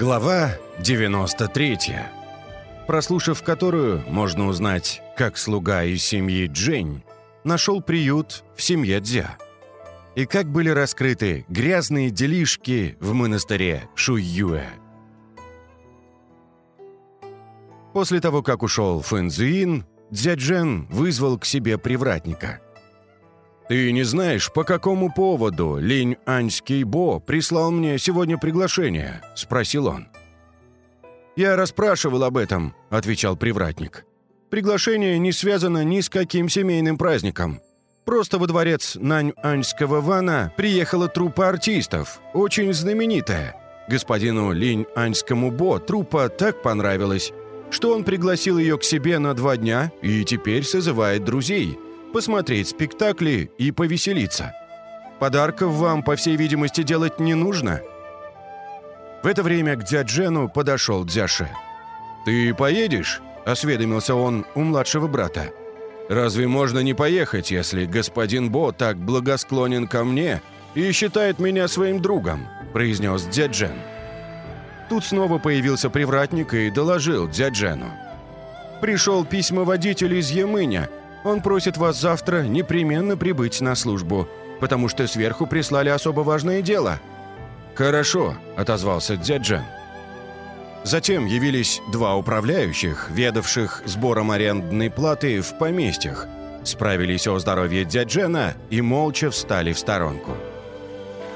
Глава 93, прослушав которую, можно узнать, как слуга из семьи Джень нашел приют в семье Дзя. И как были раскрыты грязные делишки в монастыре Шуюэ. После того, как ушел Фэн Цзюин, Дзяджен вызвал к себе привратника. «Ты не знаешь, по какому поводу Линь Аньский Бо прислал мне сегодня приглашение?» – спросил он. «Я расспрашивал об этом», – отвечал привратник. «Приглашение не связано ни с каким семейным праздником. Просто во дворец Нань-Аньского Вана приехала труппа артистов, очень знаменитая. Господину Линь-Аньскому Бо труппа так понравилась, что он пригласил ее к себе на два дня и теперь созывает друзей, посмотреть спектакли и повеселиться. Подарков вам, по всей видимости, делать не нужно». В это время к дяджену подошел Дзяше. «Ты поедешь?» – осведомился он у младшего брата. «Разве можно не поехать, если господин Бо так благосклонен ко мне и считает меня своим другом?» – произнес дяджен. Тут снова появился привратник и доложил дяджену. «Пришел письмоводитель из Ямыня. Он просит вас завтра непременно прибыть на службу, потому что сверху прислали особо важное дело». «Хорошо», — отозвался дяджен. Затем явились два управляющих, ведавших сбором арендной платы в поместьях, справились о здоровье дяджена и молча встали в сторонку.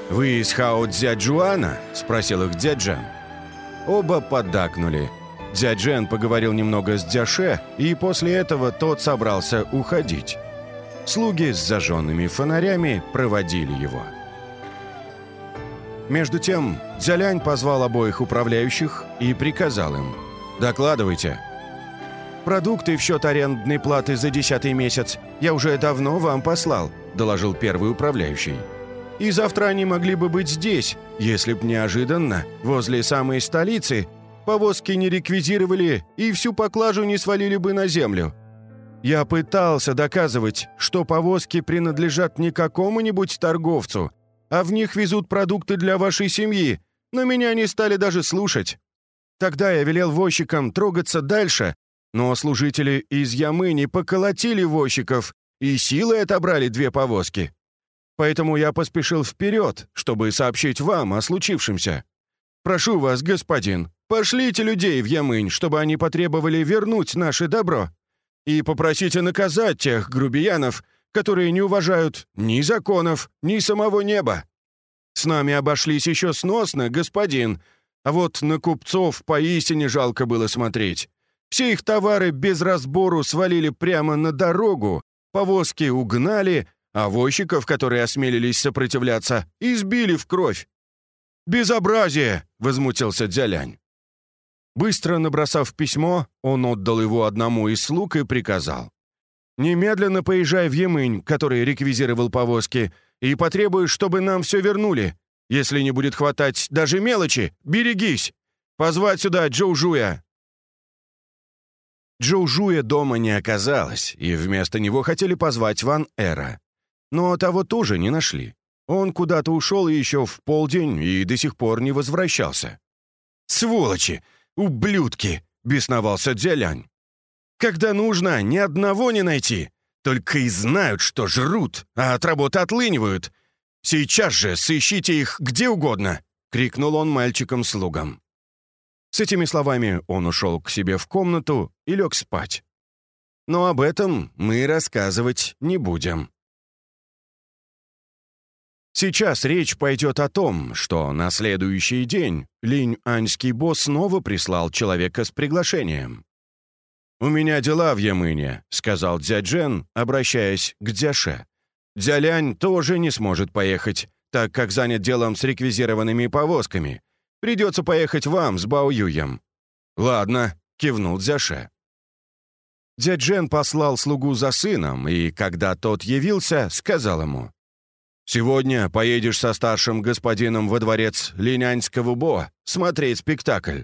«Вы из Хао Дзяджуана?» – спросил их дяджен. Оба поддакнули. Дзяджен поговорил немного с Дзяше, и после этого тот собрался уходить. Слуги с зажженными фонарями проводили его. Между тем, Дзялянь позвал обоих управляющих и приказал им «Докладывайте». «Продукты в счет арендной платы за десятый месяц я уже давно вам послал», – доложил первый управляющий. И завтра они могли бы быть здесь, если б неожиданно, возле самой столицы, повозки не реквизировали и всю поклажу не свалили бы на землю. Я пытался доказывать, что повозки принадлежат не какому-нибудь торговцу, а в них везут продукты для вашей семьи, но меня не стали даже слушать. Тогда я велел возчикам трогаться дальше, но служители из Ямыни поколотили возчиков и силой отобрали две повозки. Поэтому я поспешил вперед, чтобы сообщить вам о случившемся. Прошу вас, господин, пошлите людей в Ямынь, чтобы они потребовали вернуть наше добро. И попросите наказать тех грубиянов, которые не уважают ни законов, ни самого неба. С нами обошлись еще сносно, господин, а вот на купцов поистине жалко было смотреть. Все их товары без разбору свалили прямо на дорогу, повозки угнали, а возчиков, которые осмелились сопротивляться, избили в кровь. «Безобразие!» — возмутился Дзялянь. Быстро набросав письмо, он отдал его одному из слуг и приказал. «Немедленно поезжай в Ямынь, который реквизировал повозки, и потребуй, чтобы нам все вернули. Если не будет хватать даже мелочи, берегись! Позвать сюда Джоужуя!» Джоужуя дома не оказалось, и вместо него хотели позвать Ван Эра. Но того тоже не нашли. Он куда-то ушел еще в полдень и до сих пор не возвращался. «Сволочи! Ублюдки!» — бесновался Дзялянь. «Когда нужно, ни одного не найти. Только и знают, что жрут, а от работы отлынивают. Сейчас же сыщите их где угодно!» — крикнул он мальчикам-слугам. С этими словами он ушел к себе в комнату и лег спать. Но об этом мы рассказывать не будем. Сейчас речь пойдет о том, что на следующий день Линь-Аньский босс снова прислал человека с приглашением. «У меня дела в Ямыне», — сказал Дзяджен, обращаясь к Дзяше. «Дзялянь тоже не сможет поехать, так как занят делом с реквизированными повозками. Придется поехать вам с Бао Юем». «Ладно», — кивнул Дзяше. Дзяджен послал слугу за сыном, и, когда тот явился, сказал ему, Сегодня поедешь со старшим господином во дворец Линянского Бо смотреть спектакль».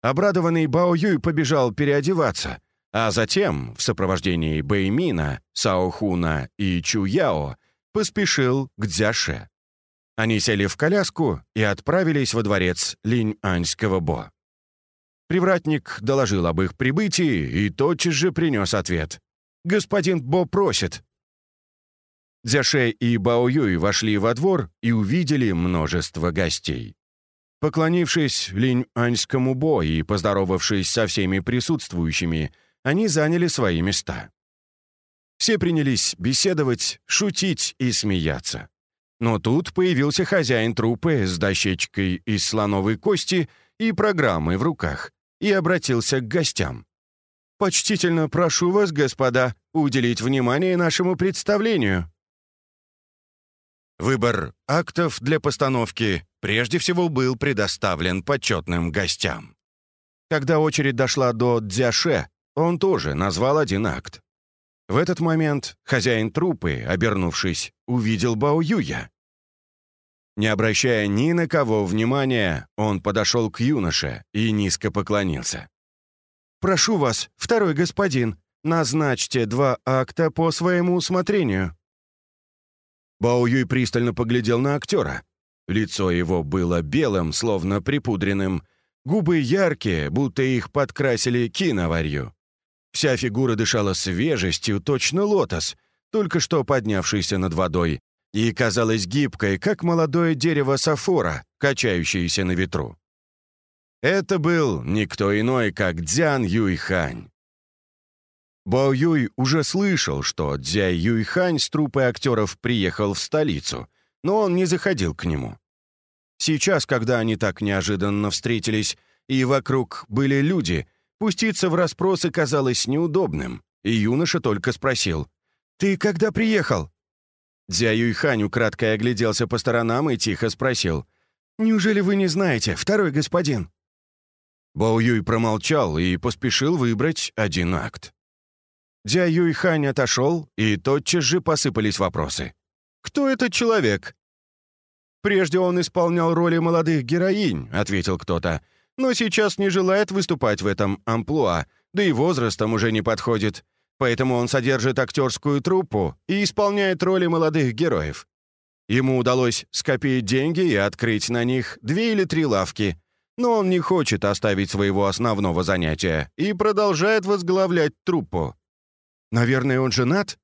Обрадованный Бао Юй побежал переодеваться, а затем, в сопровождении Бэймина, Саохуна и Чу Яо, поспешил к Дзяше. Они сели в коляску и отправились во дворец Линь-Аньского Бо. Привратник доложил об их прибытии и тотчас же принес ответ. «Господин Бо просит». Дзяше и Бао Юй вошли во двор и увидели множество гостей. Поклонившись Линь-Аньскому Бо и поздоровавшись со всеми присутствующими, они заняли свои места. Все принялись беседовать, шутить и смеяться. Но тут появился хозяин трупы с дощечкой из слоновой кости и программой в руках и обратился к гостям. «Почтительно прошу вас, господа, уделить внимание нашему представлению». Выбор актов для постановки прежде всего был предоставлен почетным гостям. Когда очередь дошла до Дзяше, он тоже назвал один акт. В этот момент хозяин трупы, обернувшись, увидел Бао Юя. Не обращая ни на кого внимания, он подошел к юноше и низко поклонился. «Прошу вас, второй господин, назначьте два акта по своему усмотрению». Бао Юй пристально поглядел на актера. Лицо его было белым, словно припудренным, губы яркие, будто их подкрасили киноварью. Вся фигура дышала свежестью, точно лотос, только что поднявшийся над водой, и казалась гибкой, как молодое дерево сафора, качающееся на ветру. Это был никто иной, как Дзян Юйхань. Бао Юй уже слышал, что Дзяй Юйхань с трупой актеров приехал в столицу, но он не заходил к нему. Сейчас, когда они так неожиданно встретились, и вокруг были люди, Пуститься в расспросы казалось неудобным, и юноша только спросил. «Ты когда приехал?» Дзя Юйхань украдкой огляделся по сторонам и тихо спросил. «Неужели вы не знаете, второй господин?» Бао Юй промолчал и поспешил выбрать один акт. Дзя Юйхань отошел, и тотчас же посыпались вопросы. «Кто этот человек?» «Прежде он исполнял роли молодых героинь», — ответил кто-то но сейчас не желает выступать в этом амплуа, да и возрастом уже не подходит. Поэтому он содержит актерскую труппу и исполняет роли молодых героев. Ему удалось скопить деньги и открыть на них две или три лавки, но он не хочет оставить своего основного занятия и продолжает возглавлять труппу. Наверное, он женат?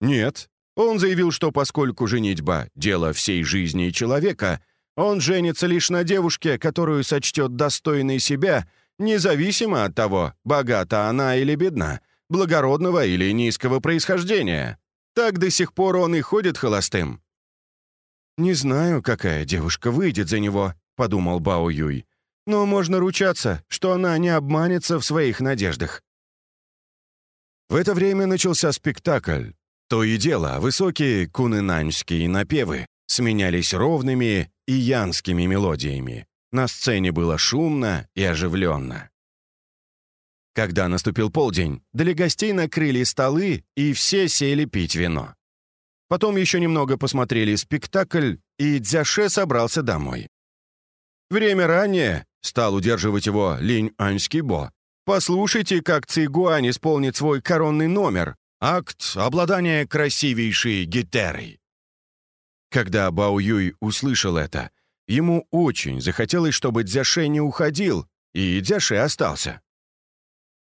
Нет. Он заявил, что поскольку женитьба — дело всей жизни человека, он женится лишь на девушке, которую сочтет достойной себя, независимо от того, богата она или бедна, благородного или низкого происхождения. Так до сих пор он и ходит холостым. «Не знаю, какая девушка выйдет за него», — подумал Бао Юй. «Но можно ручаться, что она не обманется в своих надеждах». В это время начался спектакль. То и дело, высокие кунынаньские напевы сменялись ровными и янскими мелодиями. На сцене было шумно и оживленно. Когда наступил полдень, для гостей накрыли столы, и все сели пить вино. Потом еще немного посмотрели спектакль, и Дзяше собрался домой. Время ранее, стал удерживать его Линь Аньский Бо. Послушайте, как Цигуань исполнит свой коронный номер, акт обладания красивейшей гитерой. Когда Бао Юй услышал это, ему очень захотелось, чтобы Дзяше не уходил, и Дзяше остался.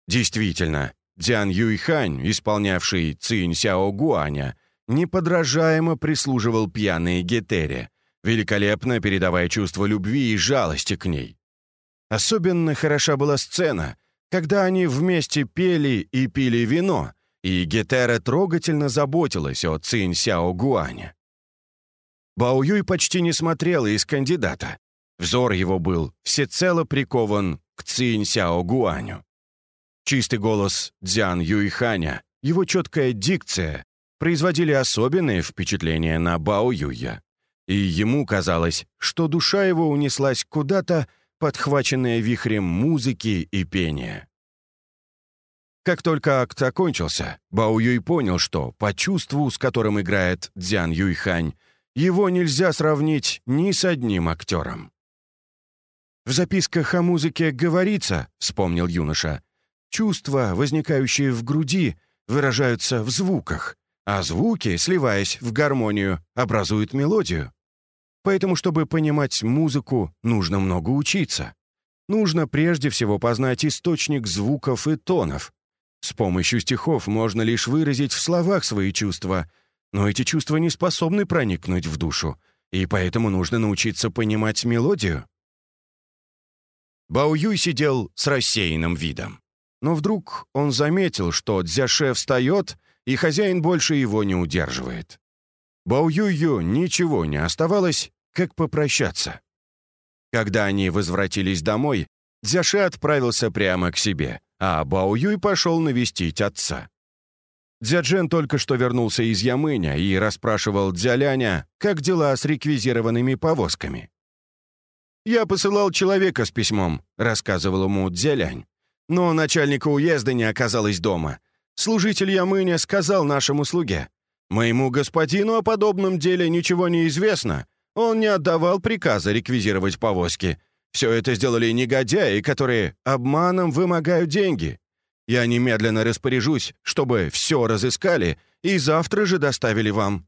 Действительно, Дзян Юйхань, исполнявший Цинь Сяо Гуаня, неподражаемо прислуживал пьяной Гетере, великолепно передавая чувство любви и жалости к ней. Особенно хороша была сцена, когда они вместе пели и пили вино, и Гетера трогательно заботилась о Цинь Сяо Гуаня. Бао Юй почти не смотрел из кандидата. Взор его был всецело прикован к Цинь Сяо Гуаню. Чистый голос Дзян Юйханя, его четкая дикция производили особенное впечатление на Бао Юя. И ему казалось, что душа его унеслась куда-то, подхваченная вихрем музыки и пения. Как только акт окончился, Бао Юй понял, что по чувству, с которым играет Дзян Юйхань, его нельзя сравнить ни с одним актером. «В записках о музыке говорится», — вспомнил юноша, «чувства, возникающие в груди, выражаются в звуках, а звуки, сливаясь в гармонию, образуют мелодию. Поэтому, чтобы понимать музыку, нужно много учиться. Нужно прежде всего познать источник звуков и тонов. С помощью стихов можно лишь выразить в словах свои чувства, но эти чувства не способны проникнуть в душу, и поэтому нужно научиться понимать мелодию. Бао Юй сидел с рассеянным видом. Но вдруг он заметил, что Дзяше встает, и хозяин больше его не удерживает. Бао Юю ничего не оставалось, как попрощаться. Когда они возвратились домой, Дзяше отправился прямо к себе, а Бао Юй пошел навестить отца. Дзяджен только что вернулся из Ямыня и расспрашивал Дзяляня, как дела с реквизированными повозками. «Я посылал человека с письмом», — рассказывал ему Дзялянь. «Но начальника уезда не оказалось дома. Служитель Ямыня сказал нашему слуге, «Моему господину о подобном деле ничего не известно. Он не отдавал приказа реквизировать повозки. Все это сделали негодяи, которые обманом вымогают деньги. Я немедленно распоряжусь, чтобы все разыскали и завтра же доставили вам.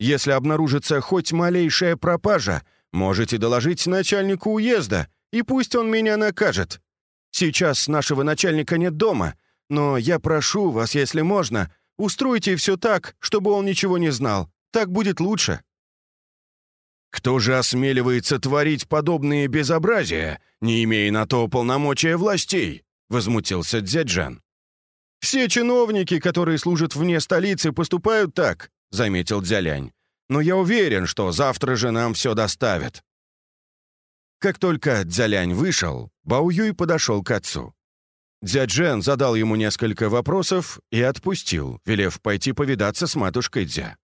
Если обнаружится хоть малейшая пропажа, Можете доложить начальнику уезда, и пусть он меня накажет. Сейчас нашего начальника нет дома, но я прошу вас, если можно, устройте все так, чтобы он ничего не знал. Так будет лучше». «Кто же осмеливается творить подобные безобразия, не имея на то полномочия властей?» — возмутился Дзяджан. «Все чиновники, которые служат вне столицы, поступают так», — заметил Дзялянь но я уверен, что завтра же нам все доставят». Как только Дзялянь вышел, Бао Юй подошел к отцу. Дзяджен задал ему несколько вопросов и отпустил, велев пойти повидаться с матушкой Дзя.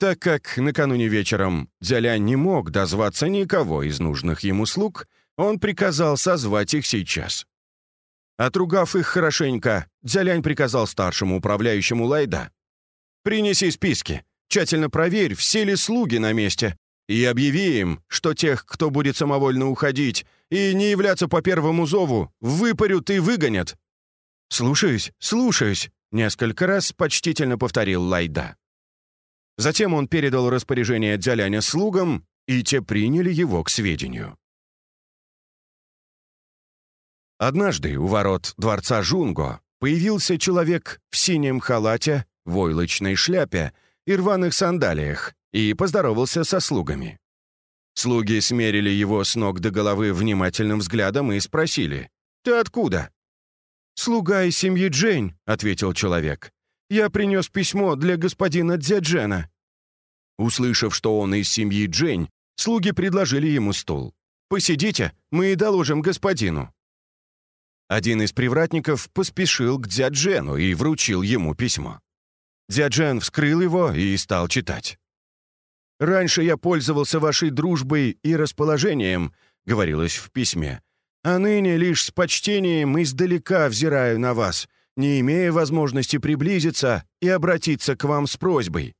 Так как накануне вечером Дзялянь не мог дозваться никого из нужных ему слуг, он приказал созвать их сейчас. Отругав их хорошенько, Дзялянь приказал старшему управляющему Лайда. «Принеси списки. Тщательно проверь, все ли слуги на месте, и объяви им, что тех, кто будет самовольно уходить и не являться по первому зову, выпарют и выгонят». «Слушаюсь, слушаюсь», — несколько раз почтительно повторил Лайда. Затем он передал распоряжение Дзяляня слугам, и те приняли его к сведению. Однажды у ворот дворца Жунго появился человек в синем халате, войлочной шляпе и рваных сандалиях и поздоровался со слугами. Слуги смерили его с ног до головы внимательным взглядом и спросили, «Ты откуда?» «Слуга из семьи Джейн», — ответил человек. «Я принес письмо для господина Дзяджена». Услышав, что он из семьи Джейн, слуги предложили ему стул. «Посидите, мы и доложим господину». Один из привратников поспешил к Дзяджену и вручил ему письмо. Дзяджен вскрыл его и стал читать. «Раньше я пользовался вашей дружбой и расположением», — говорилось в письме. «А ныне лишь с почтением издалека взираю на вас, не имея возможности приблизиться и обратиться к вам с просьбой.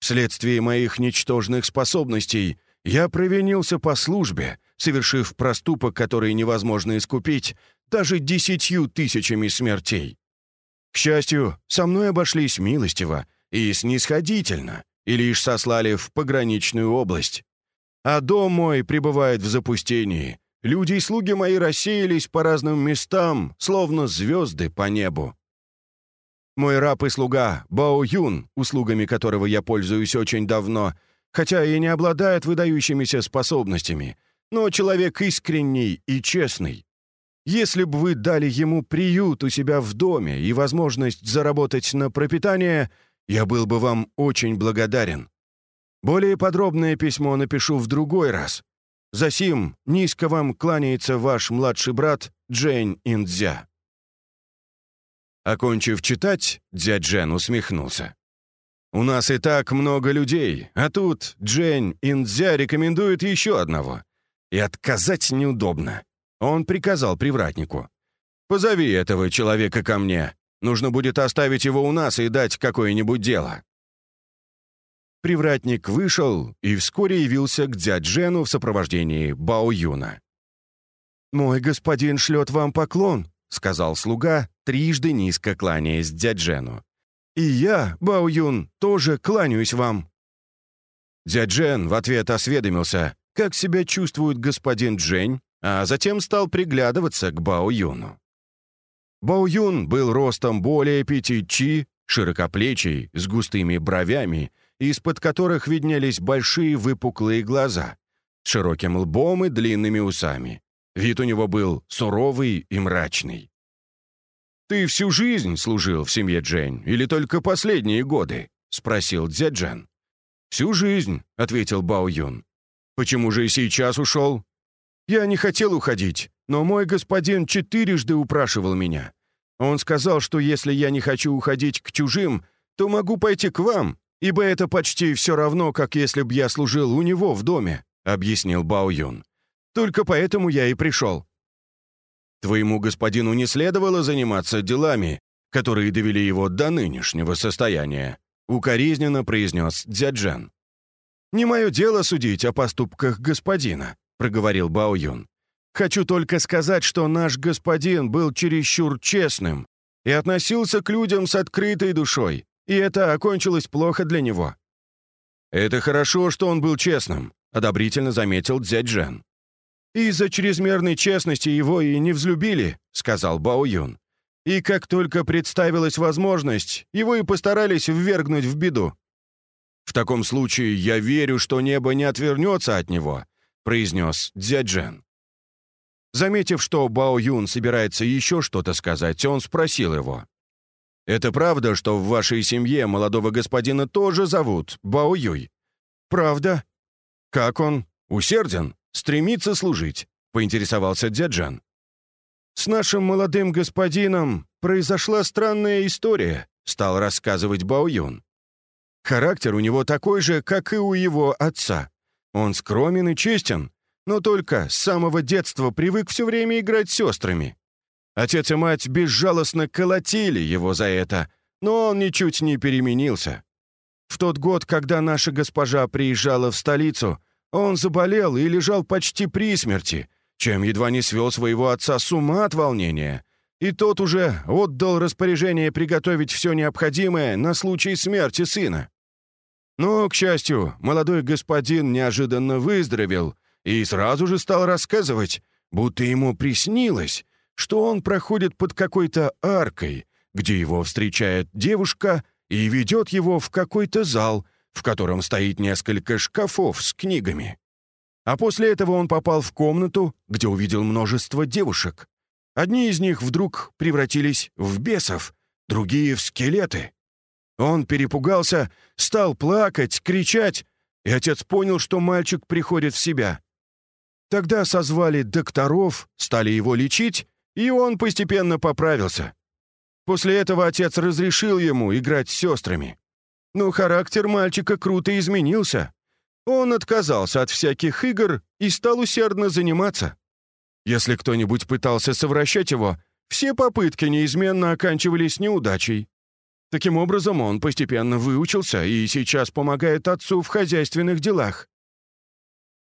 Вследствие моих ничтожных способностей я провинился по службе, совершив проступок, который невозможно искупить даже десятью тысячами смертей. К счастью, со мной обошлись милостиво и снисходительно, и лишь сослали в пограничную область. А дом мой пребывает в запустении. Люди и слуги мои рассеялись по разным местам, словно звезды по небу. Мой раб и слуга Бао Юн, услугами которого я пользуюсь очень давно, хотя и не обладает выдающимися способностями, но человек искренний и честный, если бы вы дали ему приют у себя в доме и возможность заработать на пропитание, я был бы вам очень благодарен. Более подробное письмо напишу в другой раз. Засим низко вам кланяется ваш младший брат Джейн Индзя». Окончив читать, дядь Джен усмехнулся. «У нас и так много людей, а тут Джейн Индзя рекомендует еще одного. И отказать неудобно. Он приказал привратнику. «Позови этого человека ко мне. Нужно будет оставить его у нас и дать какое-нибудь дело». Привратник вышел и вскоре явился к дяджену в сопровождении Бао Юна. «Мой господин шлет вам поклон», — сказал слуга, трижды низко кланяясь дяджену. «И я, Бао Юн, тоже кланяюсь вам». Дяджен в ответ осведомился, как себя чувствует господин Джень, а затем стал приглядываться к Бао Юну. Бао Юн был ростом более пяти чи, широкоплечий, с густыми бровями, из-под которых виднелись большие выпуклые глаза, с широким лбом и длинными усами. Вид у него был суровый и мрачный. «Ты всю жизнь служил в семье Джень или только последние годы?» — спросил Дзяджан. «Всю жизнь», — ответил Бао Юн. «Почему же и сейчас ушел?» «Я не хотел уходить, но мой господин четырежды упрашивал меня. Он сказал, что если я не хочу уходить к чужим, то могу пойти к вам, ибо это почти все равно, как если б я служил у него в доме», — объяснил Бао Юн. «Только поэтому я и пришел». «Твоему господину не следовало заниматься делами, которые довели его до нынешнего состояния», — укоризненно произнес Дзяджан. «Не мое дело судить о поступках господина», — проговорил Бао Юн. «Хочу только сказать, что наш господин был чересчур честным и относился к людям с открытой душой, и это окончилось плохо для него». «Это хорошо, что он был честным», — одобрительно заметил Дзяджан. «Из-за чрезмерной честности его и не взлюбили», — сказал Бао Юн. И как только представилась возможность, его и постарались ввергнуть в беду. «В таком случае я верю, что небо не отвернется от него», — произнес Дзяджен. Заметив, что Бао Юн собирается еще что-то сказать, он спросил его. «Это правда, что в вашей семье молодого господина тоже зовут Бао Юй?» «Правда». «Как он? Усерден? Стремится служить?» — поинтересовался Дзяджан. «С нашим молодым господином произошла странная история», — стал рассказывать Бао. «Характер у него такой же, как и у его отца. Он скромен и честен, но только с самого детства привык все время играть с сестрами. Отец и мать безжалостно колотили его за это, но он ничуть не переменился. В тот год, когда наша госпожа приезжала в столицу, он заболел и лежал почти при смерти, чем едва не свел своего отца с ума от волнения. И тот уже отдал распоряжение приготовить все необходимое на случай смерти сына. Но, к счастью, молодой господин неожиданно выздоровел и сразу же стал рассказывать, будто ему приснилось, что он проходит под какой-то аркой, где его встречает девушка и ведет его в какой-то зал, в котором стоит несколько шкафов с книгами. А после этого он попал в комнату, где увидел множество девушек. Одни из них вдруг превратились в бесов, другие — в скелеты. Он перепугался, стал плакать, кричать, и отец понял, что мальчик приходит в себя. Тогда созвали докторов, стали его лечить, и он постепенно поправился. После этого отец разрешил ему играть с сестрами. Но характер мальчика круто изменился. Он отказался от всяких игр и стал усердно заниматься. Если кто-нибудь пытался совращать его, все попытки неизменно оканчивались неудачей. Таким образом, он постепенно выучился и сейчас помогает отцу в хозяйственных делах.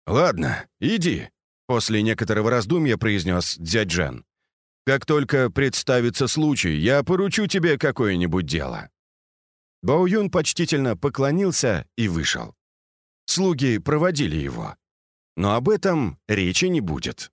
«Ладно, иди», — после некоторого раздумья произнес дядь Жан. «Как только представится случай, я поручу тебе какое-нибудь дело». Бао Юн почтительно поклонился и вышел. Слуги проводили его. Но об этом речи не будет.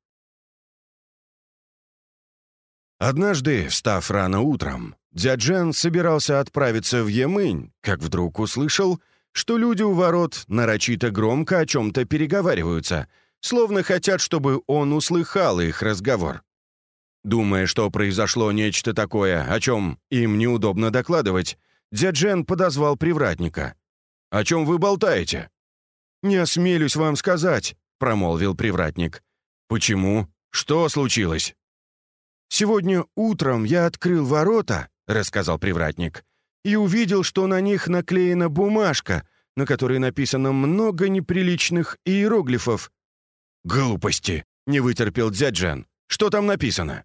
Однажды, встав рано утром, Дзяджен собирался отправиться в Емынь, как вдруг услышал, что люди у ворот нарочито громко о чем-то переговариваются, словно хотят, чтобы он услыхал их разговор. Думая, что произошло нечто такое, о чем им неудобно докладывать, Дзяджен подозвал привратника. «О чем вы болтаете?» «Не осмелюсь вам сказать», — промолвил привратник. «Почему? Что случилось?» «Сегодня утром я открыл ворота», — рассказал привратник, «и увидел, что на них наклеена бумажка, на которой написано много неприличных иероглифов». «Глупости!» — не вытерпел дяджан. «Что там написано?»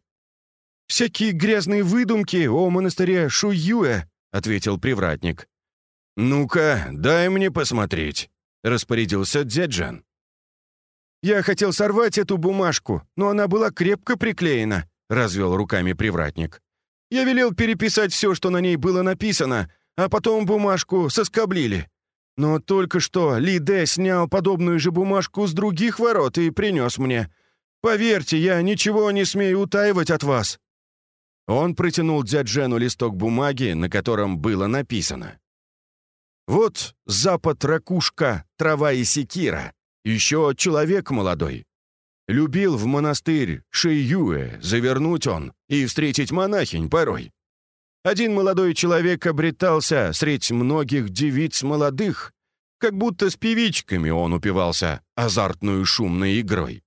«Всякие грязные выдумки о монастыре Шуюэ», — ответил привратник. «Ну-ка, дай мне посмотреть» распорядился Дзяджан. «Я хотел сорвать эту бумажку, но она была крепко приклеена», — развел руками привратник. «Я велел переписать все, что на ней было написано, а потом бумажку соскоблили. Но только что Ли Дэ снял подобную же бумажку с других ворот и принес мне. Поверьте, я ничего не смею утаивать от вас». Он протянул дяджену листок бумаги, на котором было написано. «Вот запад ракушка, трава и секира, еще человек молодой. Любил в монастырь Шиюэ завернуть он и встретить монахинь порой. Один молодой человек обретался средь многих девиц молодых, как будто с певичками он упивался азартную шумной игрой.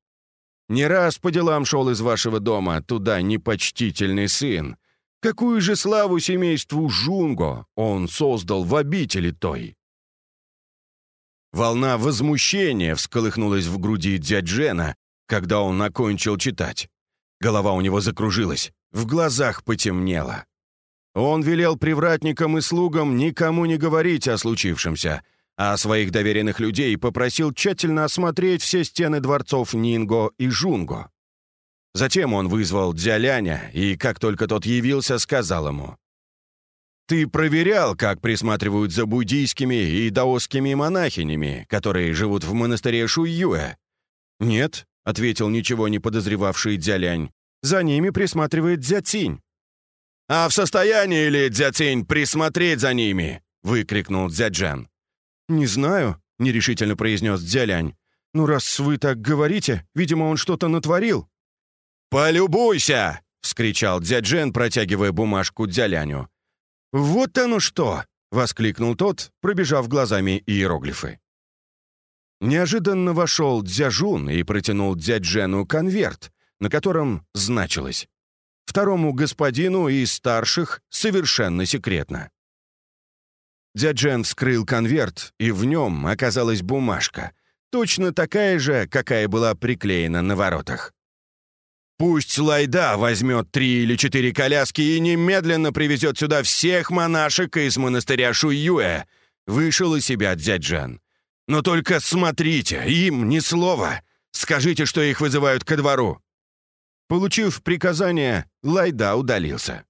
Не раз по делам шел из вашего дома туда непочтительный сын. Какую же славу семейству Жунго он создал в обители той? Волна возмущения всколыхнулась в груди дяджена, когда он окончил читать. Голова у него закружилась, в глазах потемнело. Он велел привратникам и слугам никому не говорить о случившемся, а своих доверенных людей попросил тщательно осмотреть все стены дворцов Нинго и Жунго. Затем он вызвал Дзяляня, и как только тот явился, сказал ему, «Ты проверял, как присматривают за буддийскими и даосскими монахинями, которые живут в монастыре Шуйюэ?» «Нет», — ответил ничего не подозревавший Дзялянь, «за ними присматривает Дзяцинь». «А в состоянии ли Дзяцинь присмотреть за ними?» — выкрикнул Дзяджан. «Не знаю», — нерешительно произнес Дзялянь. «Ну, раз вы так говорите, видимо, он что-то натворил». «Полюбуйся!» — вскричал Дзяджен, протягивая бумажку Дзяляню. «Вот оно что!» — воскликнул тот, пробежав глазами иероглифы. Неожиданно вошел Дзяжун и протянул Дзяджену конверт, на котором значилось второму господину из старших совершенно секретно. Дяджен вскрыл конверт, и в нем оказалась бумажка, точно такая же, какая была приклеена на воротах. «Пусть Лайда возьмет три или четыре коляски и немедленно привезет сюда всех монашек из монастыря Шуюэ», вышел из себя Дзяджан. «Но только смотрите, им ни слова. Скажите, что их вызывают ко двору». Получив приказание, Лайда удалился.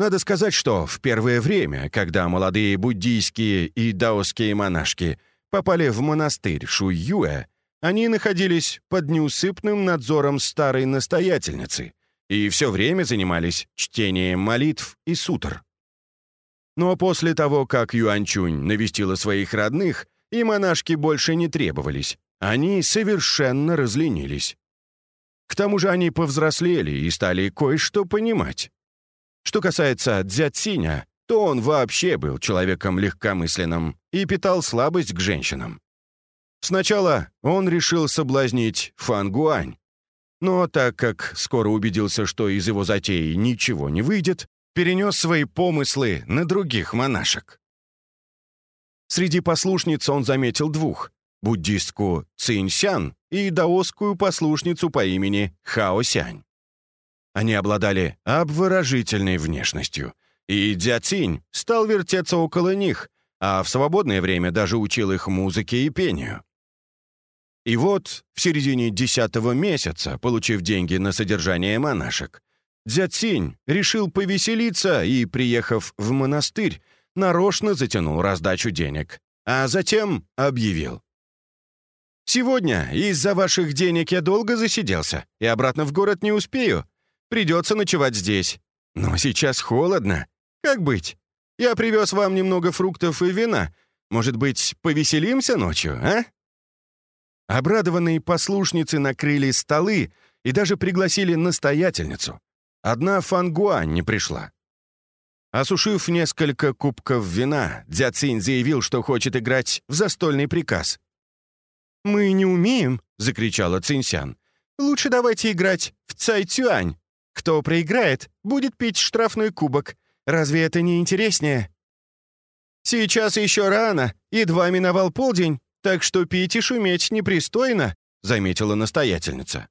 Надо сказать, что в первое время, когда молодые буддийские и даосские монашки попали в монастырь Шуюэ, они находились под неусыпным надзором старой настоятельницы и все время занимались чтением молитв и сутр. Но после того, как Юанчунь навестила своих родных, и монашки больше не требовались, они совершенно разленились. К тому же они повзрослели и стали кое-что понимать. Что касается Дзяциня, то он вообще был человеком легкомысленным и питал слабость к женщинам. Сначала он решил соблазнить Фан Гуань, но так как скоро убедился, что из его затеи ничего не выйдет, перенес свои помыслы на других монашек. Среди послушниц он заметил двух — буддистку Цинсян и даосскую послушницу по имени Хаосянь. Они обладали обворожительной внешностью, и Дзяцинь стал вертеться около них, а в свободное время даже учил их музыке и пению. И вот в середине десятого месяца, получив деньги на содержание монашек, Дзяцинь решил повеселиться и, приехав в монастырь, нарочно затянул раздачу денег, а затем объявил. Сегодня из-за ваших денег я долго засиделся и обратно в город не успею. Придется ночевать здесь. Но сейчас холодно. Как быть? Я привез вам немного фруктов и вина. Может быть, повеселимся ночью, а?» Обрадованные послушницы накрыли столы и даже пригласили настоятельницу. Одна Фангуань не пришла. Осушив несколько кубков вина, Дзяцинь заявил, что хочет играть в застольный приказ. «Мы не умеем!» — закричала Цинсян. «Лучше давайте играть в Цай-Цюань. Кто проиграет, будет пить штрафной кубок. Разве это не интереснее?» «Сейчас еще рано, едва миновал полдень, так что пить и шуметь непристойно», — заметила настоятельница.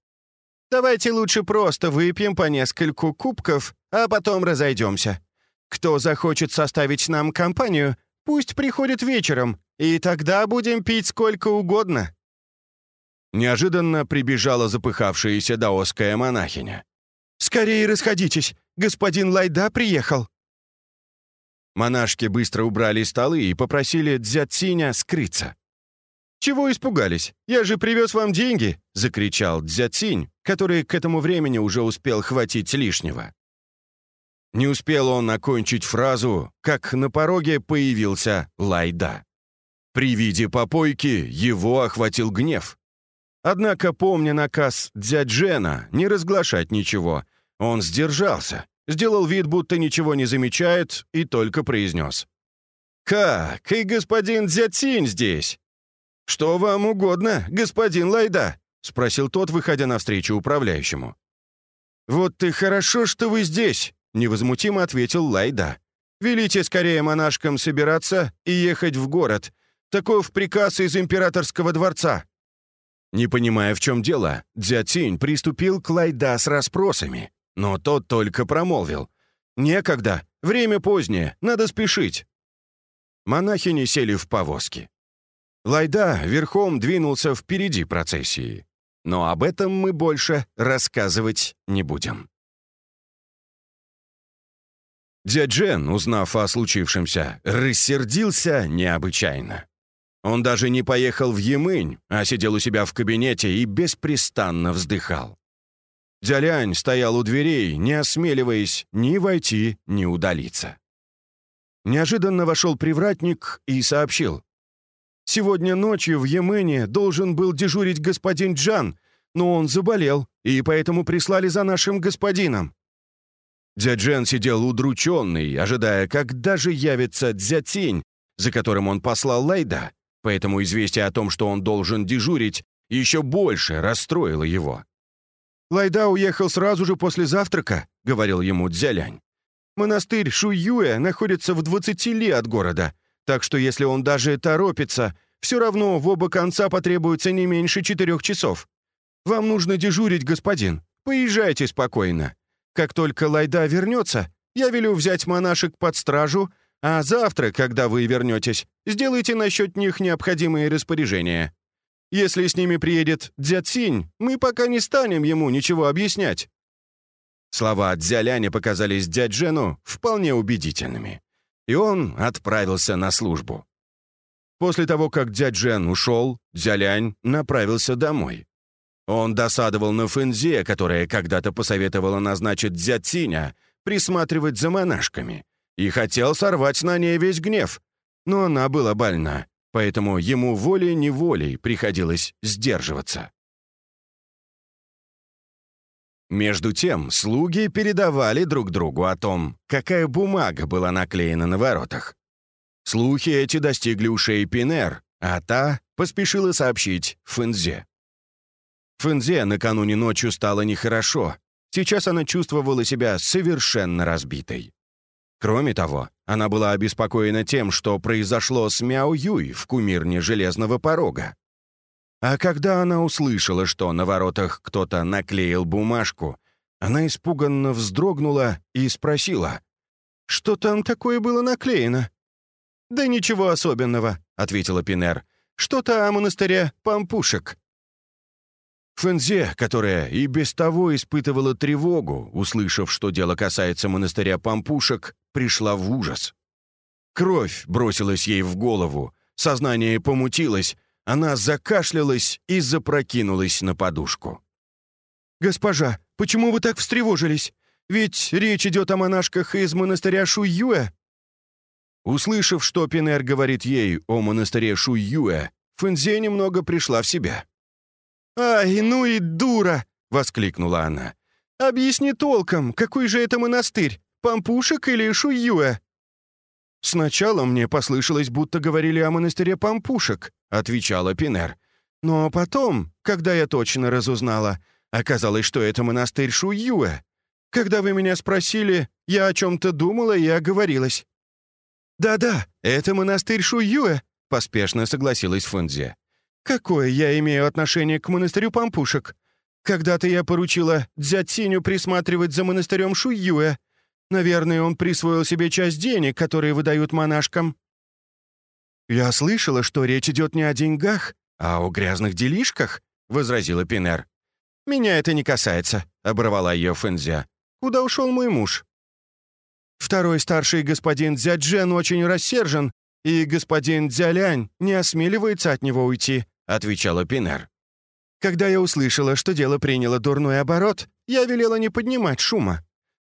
«Давайте лучше просто выпьем по нескольку кубков, а потом разойдемся. Кто захочет составить нам компанию, пусть приходит вечером, и тогда будем пить сколько угодно». Неожиданно прибежала запыхавшаяся даосская монахиня. «Скорее расходитесь! Господин Лайда приехал!» Монашки быстро убрали столы и попросили Дзяциня скрыться. «Чего испугались? Я же привез вам деньги!» — закричал Дзяцинь, который к этому времени уже успел хватить лишнего. Не успел он окончить фразу, как на пороге появился Лайда. При виде попойки его охватил гнев. Однако, помня наказ дяджена не разглашать ничего, он сдержался, сделал вид, будто ничего не замечает, и только произнес. «Как? И господин Дзятинь здесь!» «Что вам угодно, господин Лайда?» — спросил тот, выходя навстречу управляющему. «Вот ты хорошо, что вы здесь!» — невозмутимо ответил Лайда. «Велите скорее монашкам собираться и ехать в город. Таков приказ из императорского дворца». Не понимая, в чем дело, Дзятинь приступил к Лайда с расспросами, но тот только промолвил. «Некогда, время позднее, надо спешить». Монахини сели в повозки. Лайда верхом двинулся впереди процессии. Но об этом мы больше рассказывать не будем. Дяджен, узнав о случившемся, рассердился необычайно. Он даже не поехал в Емынь, а сидел у себя в кабинете и беспрестанно вздыхал. Дзялянь стоял у дверей, не осмеливаясь ни войти, ни удалиться. Неожиданно вошел привратник и сообщил. «Сегодня ночью в Емыне должен был дежурить господин Джан, но он заболел, и поэтому прислали за нашим господином». Дзяджен сидел удрученный, ожидая, когда же явится Дзятинь, за которым он послал Лайда, поэтому известие о том, что он должен дежурить, еще больше расстроило его. «Лайда уехал сразу же после завтрака», — говорил ему Дзялянь. «Монастырь Шуюэ находится в 20 ли от города, так что если он даже торопится, все равно в оба конца потребуется не меньше четырех часов. Вам нужно дежурить, господин. Поезжайте спокойно. Как только Лайда вернется, я велю взять монашек под стражу, а завтра, когда вы вернетесь, сделайте насчет них необходимые распоряжения. Если с ними приедет Дзяцинь, мы пока не станем ему ничего объяснять». Слова Дзяляня показались дяджену вполне убедительными, и он отправился на службу. После того, как дяджен ушел, Дзялянь направился домой. Он досадовал на Фэнзе, которая когда-то посоветовала назначить Дзяциня присматривать за монашками, и хотел сорвать на ней весь гнев, но она была больна, поэтому ему волей-неволей приходилось сдерживаться. Между тем, слуги передавали друг другу о том, какая бумага была наклеена на воротах. Слухи эти достигли ушей Пинер, а та поспешила сообщить Фэнзе. Фэнзе накануне ночью стало нехорошо. Сейчас она чувствовала себя совершенно разбитой. Кроме того, она была обеспокоена тем, что произошло с Мяо Юй в кумирне Железного порога. А когда она услышала, что на воротах кто-то наклеил бумажку, она испуганно вздрогнула и спросила, «Что там такое было наклеено?» «Да ничего особенного», — ответила Пинер. «Что-то о монастыре Пампушек». Фэнзе, которая и без того испытывала тревогу, услышав, что дело касается монастыря Пампушек, пришла в ужас. Кровь бросилась ей в голову, сознание помутилось, она закашлялась и запрокинулась на подушку. «Госпожа, почему вы так встревожились? Ведь речь идет о монашках из монастыря Шуюэ». Услышав, что Пинер говорит ей о монастыре Шуюэ, Фэнзе немного пришла в себя. «Ай, ну и дура!» — воскликнула она. «Объясни толком, какой же это монастырь, Пампушек или Шуюэ?» «Сначала мне послышалось, будто говорили о монастыре Пампушек», — отвечала Пинер. «Но потом, когда я точно разузнала, оказалось, что это монастырь Шуюэ. Когда вы меня спросили, я о чем-то думала и оговорилась». «Да-да, это монастырь Шуюэ», — поспешно согласилась Фунзе. «Какое я имею отношение к монастырю Пампушек? Когда-то я поручила Дзятиню присматривать за монастырем Шуюэ. Наверное, он присвоил себе часть денег, которые выдают монашкам». «Я слышала, что речь идет не о деньгах, а о грязных делишках», — возразила Пинер. «Меня это не касается», — оборвала ее Фэнзя. «Куда ушел мой муж?» Второй старший господин Дзяджен очень рассержен, и господин Дзялянь не осмеливается от него уйти», — отвечала Пинер. «Когда я услышала, что дело приняло дурной оборот, я велела не поднимать шума.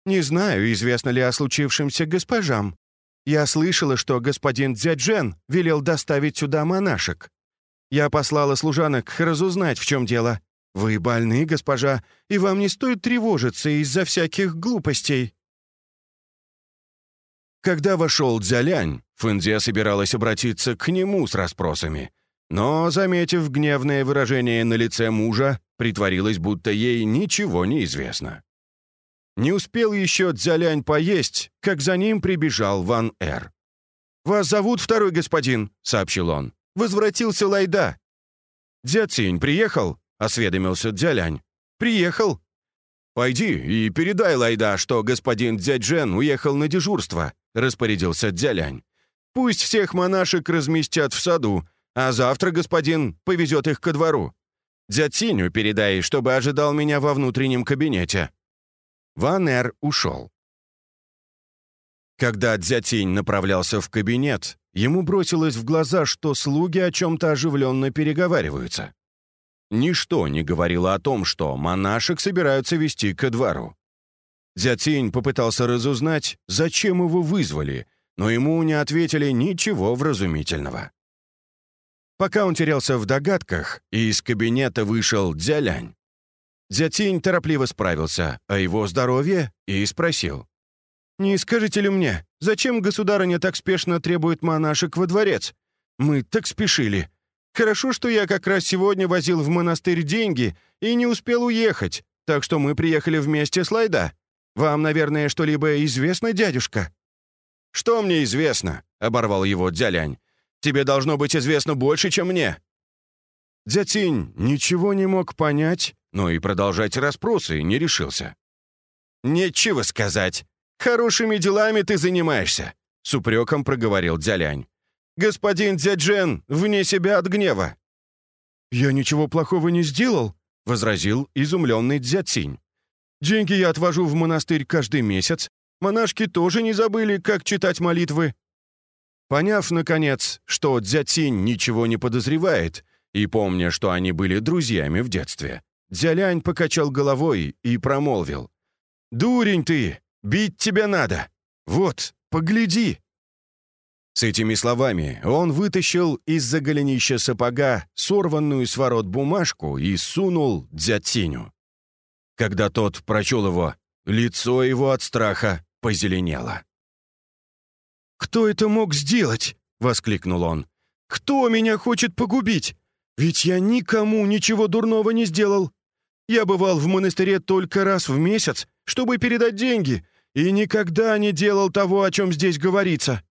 Не знаю, известно ли о случившемся госпожам. Я слышала, что господин Дзяджен велел доставить сюда монашек. Я послала служанок разузнать, в чем дело. Вы больны, госпожа, и вам не стоит тревожиться из-за всяких глупостей». Когда вошел Дзялянь, Фэнзя собиралась обратиться к нему с расспросами, но, заметив гневное выражение на лице мужа, притворилась, будто ей ничего не известно. Не успел еще Дзялянь поесть, как за ним прибежал Ван Эр. «Вас зовут второй господин», — сообщил он. «Возвратился Лайда». «Дзя Цинь приехал?» — осведомился Дзялянь. «Приехал». «Пойди и передай Лайда, что господин Дзяджен уехал на дежурство», — распорядился Дзялянь. «Пусть всех монашек разместят в саду, а завтра господин повезет их ко двору. Дзятиню передай, чтобы ожидал меня во внутреннем кабинете». Ван Эр ушел. Когда Дзятинь направлялся в кабинет, ему бросилось в глаза, что слуги о чем-то оживленно переговариваются. Ничто не говорило о том, что монашек собираются вести ко двору. Дзятинь попытался разузнать, зачем его вызвали, но ему не ответили ничего вразумительного. Пока он терялся в догадках, из кабинета вышел Дзялянь. Дзятинь торопливо справился о его здоровье и спросил. «Не скажете ли мне, зачем государыня так спешно требует монашек во дворец? Мы так спешили. Хорошо, что я как раз сегодня возил в монастырь деньги и не успел уехать, так что мы приехали вместе с Лайда. Вам, наверное, что-либо известно, дядюшка?» «Что мне известно?» — оборвал его Дзялянь. Тебе должно быть известно больше, чем мне». Дзятинь ничего не мог понять, но и продолжать расспросы не решился. «Нечего сказать. Хорошими делами ты занимаешься», — с упреком проговорил Дзялянь. «Господин Дзяджен вне себя от гнева». «Я ничего плохого не сделал», — возразил изумленный Дзятинь. «Деньги я отвожу в монастырь каждый месяц. Монашки тоже не забыли, как читать молитвы. Поняв, наконец, что Дзятинь ничего не подозревает, и помня, что они были друзьями в детстве, Дзялянь покачал головой и промолвил. «Дурень ты! Бить тебя надо! Вот, погляди!» С этими словами он вытащил из-за голенища сапога сорванную с ворот бумажку и сунул Дзятиню. Когда тот прочел его, лицо его от страха позеленело. «Кто это мог сделать?» — воскликнул он. «Кто меня хочет погубить? Ведь я никому ничего дурного не сделал. Я бывал в монастыре только раз в месяц, чтобы передать деньги, и никогда не делал того, о чем здесь говорится.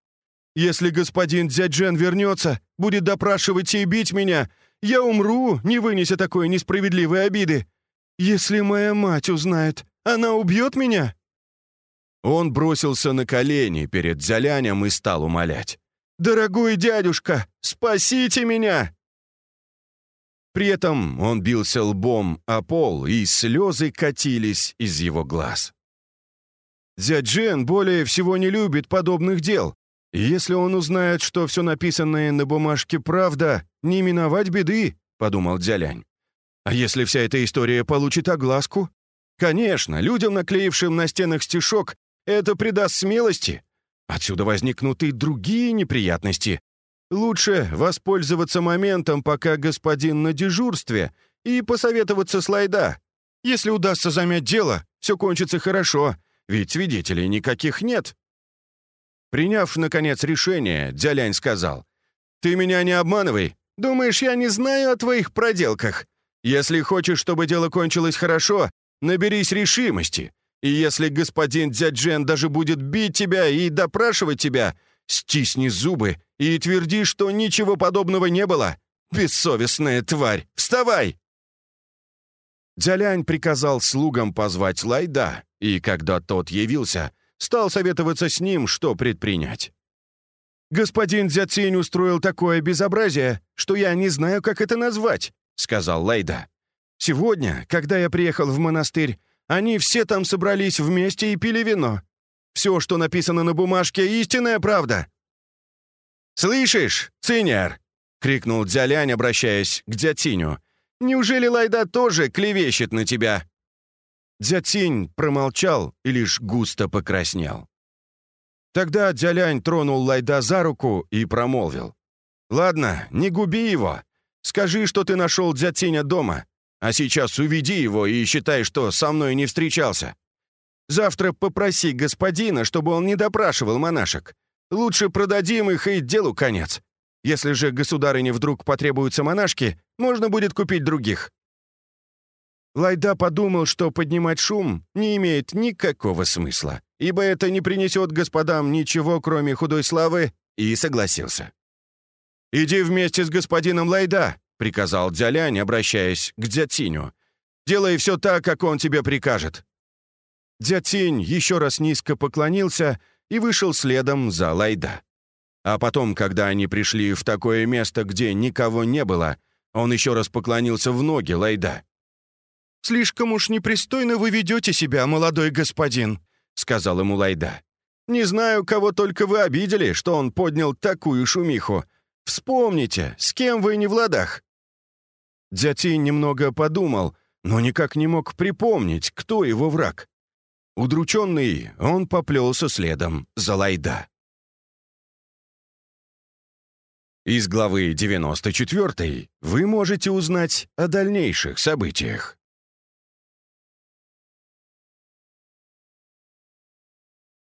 Если господин Дзяджен вернется, будет допрашивать и бить меня, я умру, не вынеся такой несправедливой обиды. Если моя мать узнает, она убьет меня?» Он бросился на колени перед Зялянем и стал умолять. «Дорогой дядюшка, спасите меня!» При этом он бился лбом о пол, и слезы катились из его глаз. Дзяджен более всего не любит подобных дел. И если он узнает, что все написанное на бумажке правда, не миновать беды, — подумал Дзялянь. А если вся эта история получит огласку? Конечно, людям, наклеившим на стенах стишок, это придаст смелости. Отсюда возникнут и другие неприятности. Лучше воспользоваться моментом, пока господин на дежурстве, и посоветоваться с Лайда. Если удастся замять дело, все кончится хорошо, ведь свидетелей никаких нет. Приняв, наконец, решение, Дзялянь сказал, «Ты меня не обманывай. Думаешь, я не знаю о твоих проделках? Если хочешь, чтобы дело кончилось хорошо, наберись решимости. И если господин Дзяджен даже будет бить тебя и допрашивать тебя, стисни зубы и тверди, что ничего подобного не было. Бессовестная тварь! Вставай!» Дзялянь приказал слугам позвать Лайда, и когда тот явился, стал советоваться с ним, что предпринять. «Господин Дзяцинь устроил такое безобразие, что я не знаю, как это назвать», — сказал Лайда. «Сегодня, когда я приехал в монастырь, они все там собрались вместе и пили вино. Все, что написано на бумажке, истинная правда!» «Слышишь, Циняр?» — крикнул Дзялянь, обращаясь к Дзятиню. «Неужели Лайда тоже клевещет на тебя?» Дзятинь промолчал и лишь густо покраснел. Тогда Дзялянь тронул Лайда за руку и промолвил. «Ладно, не губи его. Скажи, что ты нашел Дзятиня дома, а сейчас уведи его и считай, что со мной не встречался. Завтра попроси господина, чтобы он не допрашивал монашек. Лучше продадим их и делу конец. Если же государыне вдруг потребуются монашки, можно будет купить других». Лайда подумал, что поднимать шум не имеет никакого смысла, ибо это не принесет господам ничего, кроме худой славы, и согласился. «Иди вместе с господином Лайда», — приказал Дзялянь, обращаясь к Дзятиню. «Делай все так, как он тебе прикажет». Дзятинь еще раз низко поклонился и вышел следом за Лайда. А потом, когда они пришли в такое место, где никого не было, он еще раз поклонился в ноги Лайда. «Слишком уж непристойно вы ведете себя, молодой господин», — сказал ему Лайда. «Не знаю, кого только вы обидели, что он поднял такую шумиху. Вспомните, с кем вы не в ладах». Дзяти немного подумал, но никак не мог припомнить, кто его враг. Удрученный, он поплелся следом за Лайда. Из главы 94 вы можете узнать о дальнейших событиях.